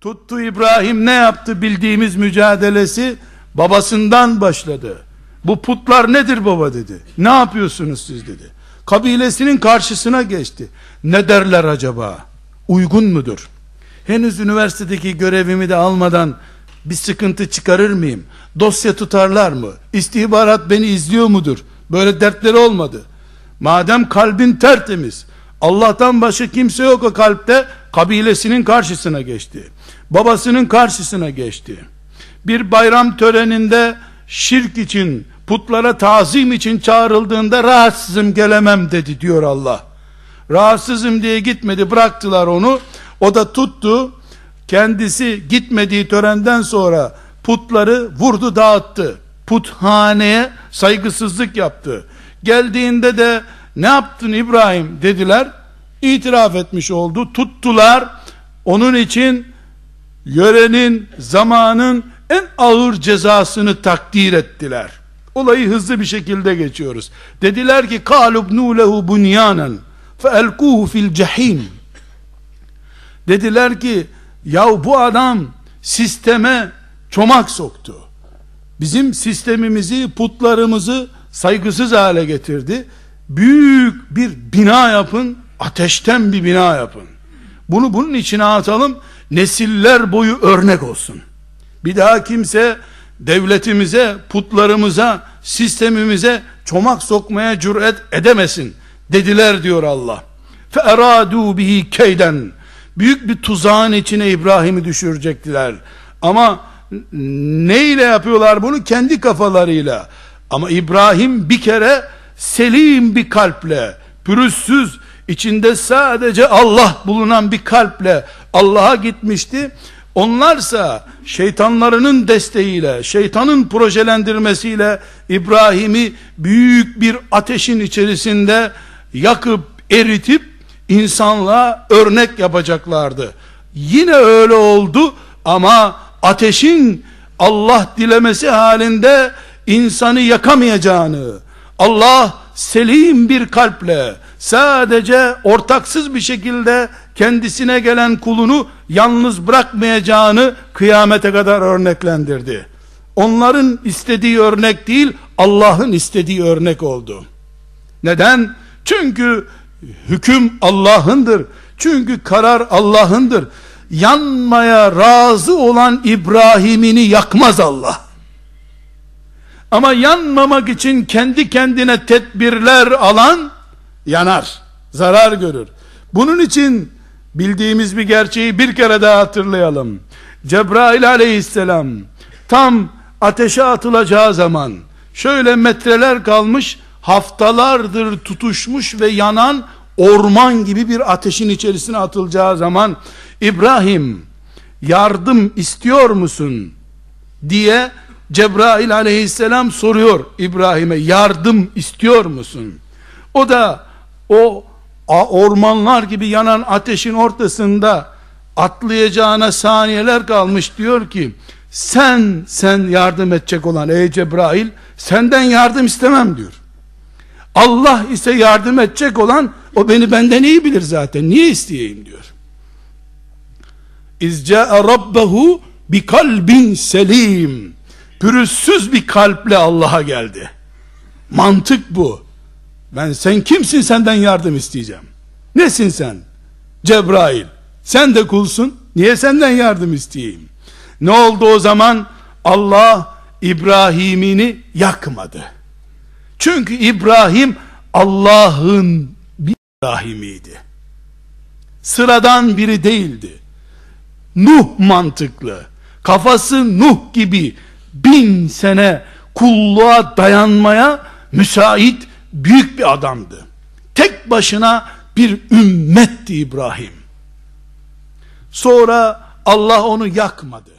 Tuttu İbrahim ne yaptı bildiğimiz mücadelesi babasından başladı. Bu putlar nedir baba dedi. Ne yapıyorsunuz siz dedi. Kabilesinin karşısına geçti. Ne derler acaba? Uygun mudur? Henüz üniversitedeki görevimi de almadan bir sıkıntı çıkarır mıyım? Dosya tutarlar mı? İstihbarat beni izliyor mudur? Böyle dertleri olmadı. Madem kalbin tertemiz, Allah'tan başka kimse yok o kalpte, kabilesinin karşısına geçti. Babasının karşısına geçti. Bir bayram töreninde şirk için, putlara tazim için çağrıldığında rahatsızım gelemem dedi diyor Allah. Rahatsızım diye gitmedi bıraktılar onu. O da tuttu. Kendisi gitmediği törenden sonra putları vurdu dağıttı. Puthaneye saygısızlık yaptı. Geldiğinde de ne yaptın İbrahim dediler. İtiraf etmiş oldu. Tuttular. Onun için yörenin, zamanın en ağır cezasını takdir ettiler. Olayı hızlı bir şekilde geçiyoruz. Dediler ki kalubnu lehu bunyanan feelkuhu fil cehim. Dediler ki ya bu adam sisteme çomak soktu. Bizim sistemimizi, putlarımızı saygısız hale getirdi. Büyük bir bina yapın, ateşten bir bina yapın. Bunu bunun içine atalım, nesiller boyu örnek olsun. Bir daha kimse devletimize, putlarımıza, sistemimize çomak sokmaya cüret edemesin dediler diyor Allah. Feradu bihi keyden. Büyük bir tuzağın içine İbrahim'i düşürecektiler. Ama neyle yapıyorlar bunu? Kendi kafalarıyla. Ama İbrahim bir kere selim bir kalple, pürüzsüz, içinde sadece Allah bulunan bir kalple Allah'a gitmişti. Onlarsa şeytanlarının desteğiyle, şeytanın projelendirmesiyle İbrahim'i büyük bir ateşin içerisinde yakıp eritip insanlığa örnek yapacaklardı. Yine öyle oldu ama ateşin Allah dilemesi halinde insanı yakamayacağını, Allah selim bir kalple sadece ortaksız bir şekilde kendisine gelen kulunu yalnız bırakmayacağını kıyamete kadar örneklendirdi. Onların istediği örnek değil, Allah'ın istediği örnek oldu. Neden? Çünkü hüküm Allah'ındır. Çünkü karar Allah'ındır. Yanmaya razı olan İbrahim'ini yakmaz Allah. Ama yanmamak için kendi kendine tedbirler alan yanar, zarar görür. Bunun için bildiğimiz bir gerçeği bir kere daha hatırlayalım. Cebrail aleyhisselam tam ateşe atılacağı zaman şöyle metreler kalmış haftalardır tutuşmuş ve yanan orman gibi bir ateşin içerisine atılacağı zaman İbrahim yardım istiyor musun diye Cebrail aleyhisselam soruyor İbrahim'e yardım istiyor musun? O da o ormanlar gibi yanan ateşin ortasında atlayacağına saniyeler kalmış diyor ki sen sen yardım edecek olan ey Cebrail senden yardım istemem diyor. Allah ise yardım edecek olan o beni benden iyi bilir zaten. Niye isteyeyim diyor. İzca'a rabbehu bi kalbin selim. Pürüzsüz bir kalple Allah'a geldi. Mantık bu. Ben sen kimsin senden yardım isteyeceğim. Nesin sen? Cebrail. Sen de kulsun. Niye senden yardım isteyeyim? Ne oldu o zaman? Allah İbrahim'ini yakmadı. Çünkü İbrahim Allah'ın bir İbrahim'iydi. Sıradan biri değildi. Nuh mantıklı. Kafası Nuh gibi bin sene kulluğa dayanmaya müsait büyük bir adamdı. Tek başına bir ümmetti İbrahim. Sonra Allah onu yakmadı.